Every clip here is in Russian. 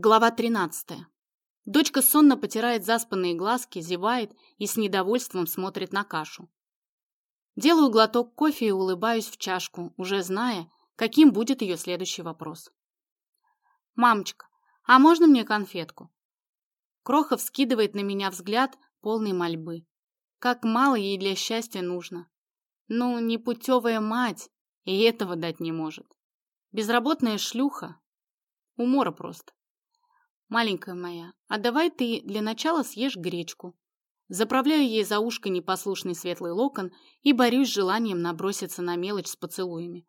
Глава 13. Дочка сонно потирает заспанные глазки, зевает и с недовольством смотрит на кашу. Делаю глоток кофе и улыбаюсь в чашку, уже зная, каким будет ее следующий вопрос. «Мамочка, а можно мне конфетку?» Крохов скидывает на меня взгляд, полный мольбы. Как мало ей для счастья нужно. Ну, непутевая мать и этого дать не может. Безработная шлюха. Умора просто. «Маленькая моя, а давай ты для начала съешь гречку». Заправляю ей за ушко непослушный светлый локон и борюсь с желанием наброситься на мелочь с поцелуями.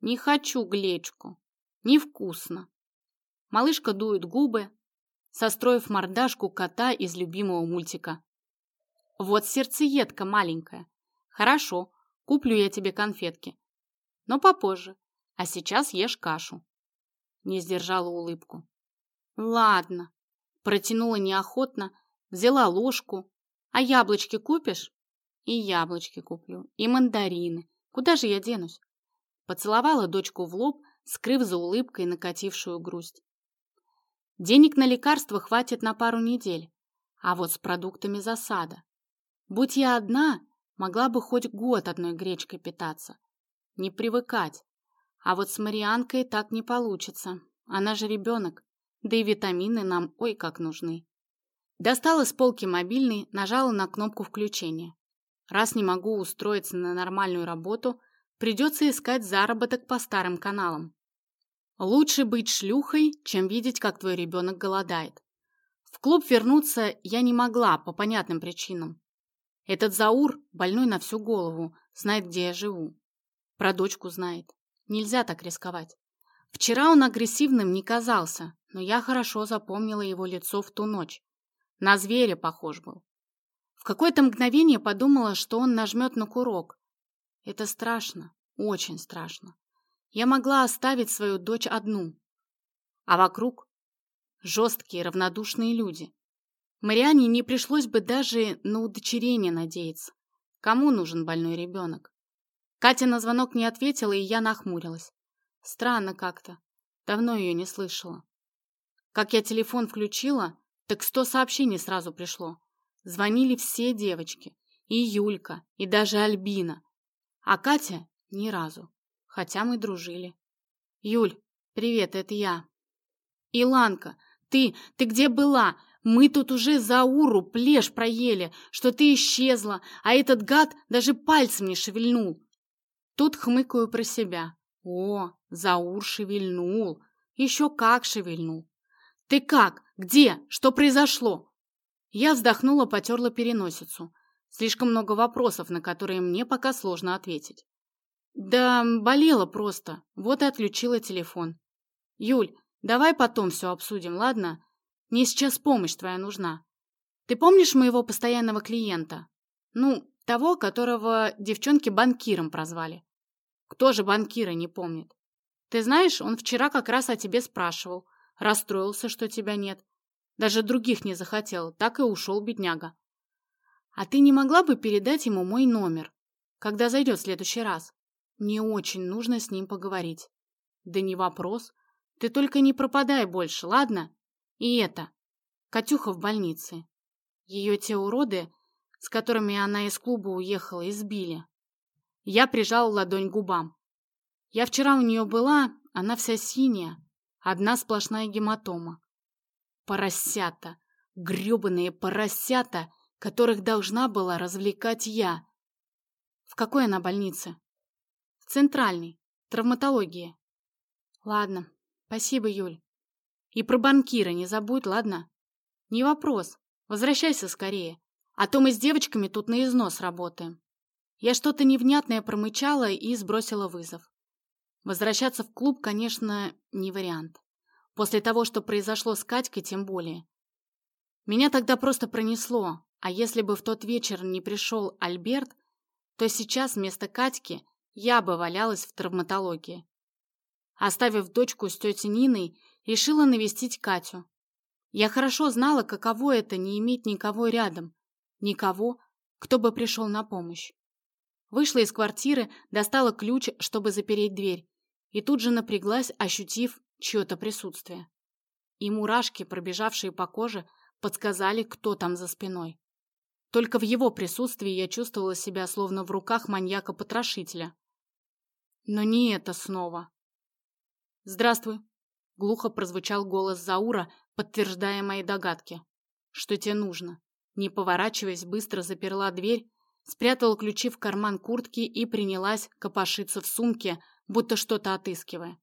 «Не хочу глечку. Невкусно». Малышка дует губы, состроив мордашку кота из любимого мультика. «Вот сердцеедка маленькая. Хорошо, куплю я тебе конфетки. Но попозже. А сейчас ешь кашу». Не сдержала улыбку. Ладно. Протянула неохотно, взяла ложку. А яблочки купишь? И яблочки куплю, и мандарины. Куда же я денусь? Поцеловала дочку в лоб, скрыв за улыбкой накатившую грусть. Денег на лекарства хватит на пару недель, а вот с продуктами засада. Будь я одна, могла бы хоть год одной гречкой питаться. Не привыкать. А вот с Марианкой так не получится. Она же ребенок. Да и витамины нам ой как нужны. Достала с полки мобильный, нажала на кнопку включения. Раз не могу устроиться на нормальную работу, придется искать заработок по старым каналам. Лучше быть шлюхой, чем видеть, как твой ребенок голодает. В клуб вернуться я не могла по понятным причинам. Этот Заур, больной на всю голову, знает, где я живу. Про дочку знает. Нельзя так рисковать. Вчера он агрессивным не казался, но я хорошо запомнила его лицо в ту ночь. На зверя похож был. В какое-то мгновение подумала, что он нажмет на курок. Это страшно, очень страшно. Я могла оставить свою дочь одну. А вокруг жесткие, равнодушные люди. Мариане не пришлось бы даже на удочерение надеяться. Кому нужен больной ребенок? Катя на звонок не ответила, и я нахмурилась. Странно как-то. Давно ее не слышала. Как я телефон включила, так сто сообщений сразу пришло. Звонили все девочки. И Юлька, и даже Альбина. А Катя ни разу. Хотя мы дружили. Юль, привет, это я. Иланка, ты, ты где была? Мы тут уже за уру плешь проели, что ты исчезла, а этот гад даже пальцем не шевельнул. Тут хмыкаю про себя. О, Заур шевельнул. Еще как шевельнул. «Ты как? Где? Что произошло?» Я вздохнула, потерла переносицу. Слишком много вопросов, на которые мне пока сложно ответить. «Да болела просто. Вот и отключила телефон. Юль, давай потом все обсудим, ладно? Мне сейчас помощь твоя нужна. Ты помнишь моего постоянного клиента? Ну, того, которого девчонки банкиром прозвали. Кто же банкира не помнит? Ты знаешь, он вчера как раз о тебе спрашивал. Расстроился, что тебя нет. Даже других не захотел, так и ушел бедняга. А ты не могла бы передать ему мой номер, когда зайдет в следующий раз? Мне очень нужно с ним поговорить. Да не вопрос. Ты только не пропадай больше, ладно? И это. Катюха в больнице. Ее те уроды, с которыми она из клуба уехала, избили. Я прижал ладонь к губам. Я вчера у нее была, она вся синяя, одна сплошная гематома. Поросята, грёбаные поросята, которых должна была развлекать я. В какой она больнице? В центральной, травматология. Ладно, спасибо, Юль. И про банкира не забудь, ладно? Не вопрос, возвращайся скорее, а то мы с девочками тут на износ работаем. Я что-то невнятное промычала и сбросила вызов. Возвращаться в клуб, конечно, не вариант. После того, что произошло с Катькой, тем более. Меня тогда просто пронесло, а если бы в тот вечер не пришел Альберт, то сейчас вместо Катьки я бы валялась в травматологии. Оставив дочку с тетей Ниной, решила навестить Катю. Я хорошо знала, каково это не иметь никого рядом, никого, кто бы пришел на помощь. Вышла из квартиры, достала ключ, чтобы запереть дверь, и тут же напряглась, ощутив чье-то присутствие. и мурашки, пробежавшие по коже, подсказали, кто там за спиной. Только в его присутствии я чувствовала себя словно в руках маньяка-потрошителя. Но не это снова. «Здравствуй», — глухо прозвучал голос Заура, подтверждая мои догадки. «Что тебе нужно?» Не поворачиваясь, быстро заперла дверь, спрятала ключи в карман куртки и принялась копошиться в сумке, будто что-то отыскивая.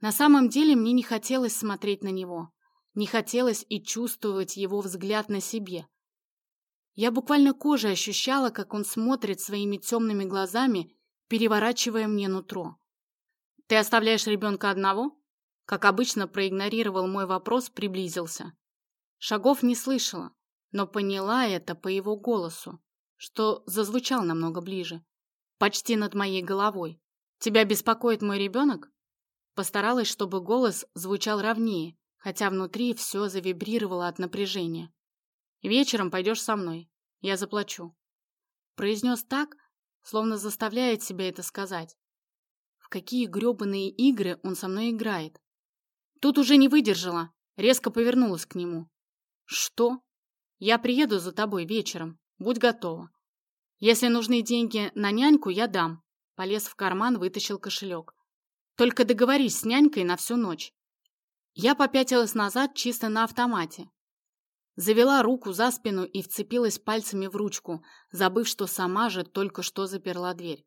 На самом деле мне не хотелось смотреть на него. Не хотелось и чувствовать его взгляд на себе. Я буквально кожей ощущала, как он смотрит своими темными глазами, переворачивая мне нутро. «Ты оставляешь ребенка одного?» Как обычно, проигнорировал мой вопрос, приблизился. Шагов не слышала, но поняла это по его голосу, что зазвучал намного ближе, почти над моей головой. «Тебя беспокоит мой ребенок?» Постаралась, чтобы голос звучал ровнее, хотя внутри все завибрировало от напряжения. «Вечером пойдешь со мной. Я заплачу». Произнес так, словно заставляет себя это сказать. В какие гребаные игры он со мной играет? Тут уже не выдержала, резко повернулась к нему. «Что? Я приеду за тобой вечером. Будь готова. Если нужны деньги на няньку, я дам». Полез в карман, вытащил кошелек. «Только договорись с нянькой на всю ночь. Я попятилась назад чисто на автомате. Завела руку за спину и вцепилась пальцами в ручку, забыв, что сама же только что заперла дверь.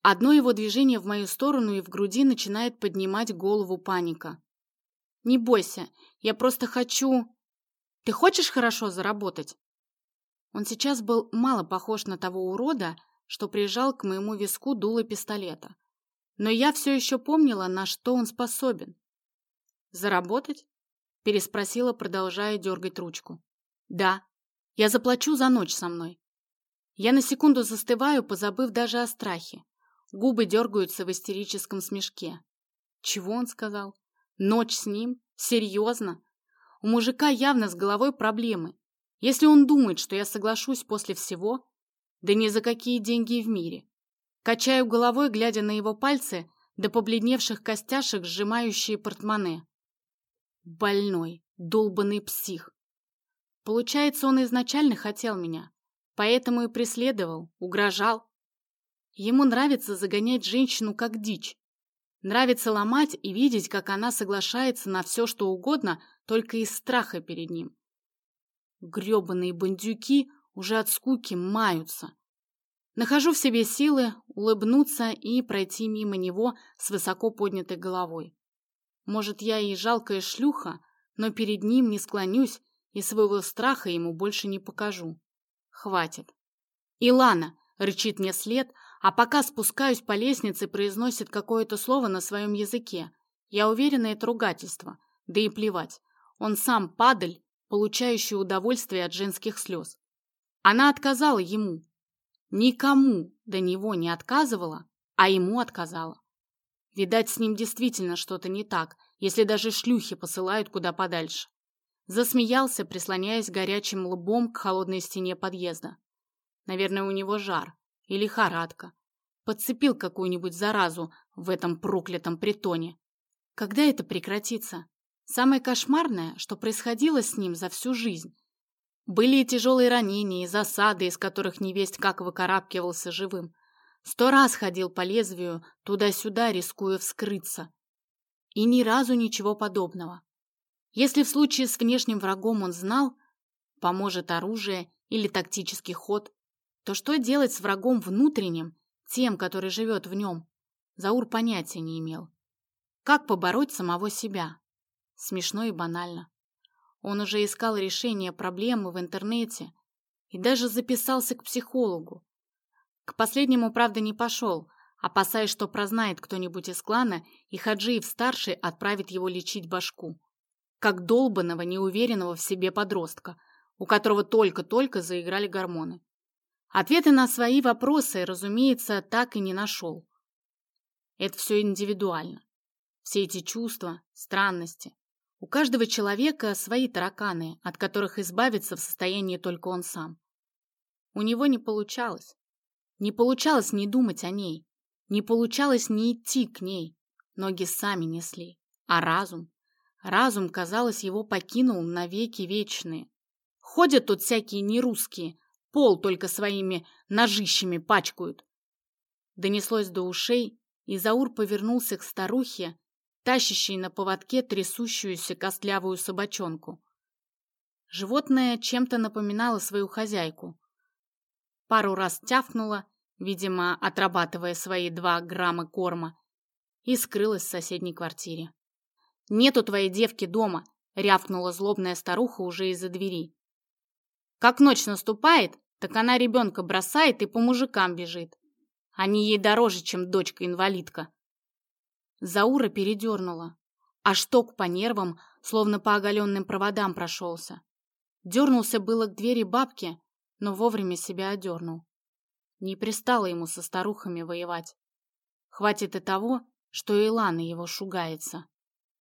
Одно его движение в мою сторону и в груди начинает поднимать голову паника. «Не бойся, я просто хочу...» «Ты хочешь хорошо заработать?» Он сейчас был мало похож на того урода, что прижал к моему виску дуло пистолета. Но я все еще помнила, на что он способен. «Заработать?» – переспросила, продолжая дергать ручку. «Да. Я заплачу за ночь со мной». Я на секунду застываю, позабыв даже о страхе. Губы дергаются в истерическом смешке. Чего он сказал? Ночь с ним? Серьезно? У мужика явно с головой проблемы. Если он думает, что я соглашусь после всего, да ни за какие деньги в мире. Качаю головой, глядя на его пальцы, до побледневших костяшек, сжимающие портмоне. Больной, долбанный псих. Получается, он изначально хотел меня, поэтому и преследовал, угрожал. Ему нравится загонять женщину как дичь. Нравится ломать и видеть, как она соглашается на все, что угодно, только из страха перед ним. Гребаные бандюки уже от скуки маются. Нахожу в себе силы улыбнуться и пройти мимо него с высоко поднятой головой. Может, я и жалкая шлюха, но перед ним не склонюсь и своего страха ему больше не покажу. Хватит. «Илана!» — рычит мне след, а пока спускаюсь по лестнице, произносит какое-то слово на своем языке. Я уверена, это ругательство. Да и плевать. Он сам падаль, получающий удовольствие от женских слез. Она отказала ему. Никому до него не отказывала, а ему отказала. Видать, с ним действительно что-то не так, если даже шлюхи посылают куда подальше. Засмеялся, прислоняясь горячим лбом к холодной стене подъезда. Наверное, у него жар или лихорадка. Подцепил какую-нибудь заразу в этом проклятом притоне. Когда это прекратится? Самое кошмарное, что происходило с ним за всю жизнь. Были и тяжелые ранения, и засады, из которых невесть как выкарабкивался живым. Сто раз ходил по лезвию, туда-сюда, рискуя вскрыться. И ни разу ничего подобного. Если в случае с внешним врагом он знал, поможет оружие или тактический ход, то что делать с врагом внутренним, тем, который живет в нем? Заур понятия не имел. Как побороть самого себя? Смешно и банально. Он уже искал решение проблемы в интернете и даже записался к психологу, к последнему, правда, не пошел, опасаясь, что прознает кто-нибудь из клана, и Хаджиев-старший отправит его лечить башку. Как долбанного, неуверенного в себе подростка, у которого только-только заиграли гормоны. Ответы на свои вопросы, разумеется, так и не нашел. Это все индивидуально. Все эти чувства, странности. У каждого человека свои тараканы, от которых избавиться в состоянии только он сам. У него не получалось. Не получалось не думать о ней, не получалось не идти к ней. Ноги сами несли, а разум? Разум, казалось, его покинул навеки вечные. Ходят тут всякие нерусские, пол только своими ножищами пачкают. Донеслось до ушей, и Заур повернулся к старухе, тащащей на поводке трясущуюся костлявую собачонку. Животное чем-то напоминало свою хозяйку. Пару раз тявкнуло, видимо, отрабатывая свои два грамма корма, и скрылась в соседней квартире. «Нету твоей девки дома!» — рявкнула злобная старуха уже из-за двери. «Как ночь наступает, так она ребенка бросает и по мужикам бежит. Они ей дороже, чем дочка-инвалидка». Заура передернула, а шток по нервам, словно по оголенным проводам прошелся. Дернулся было к двери бабки, но вовремя себя одернул. Не пристало ему со старухами воевать. Хватит и того, что Илана его шугается.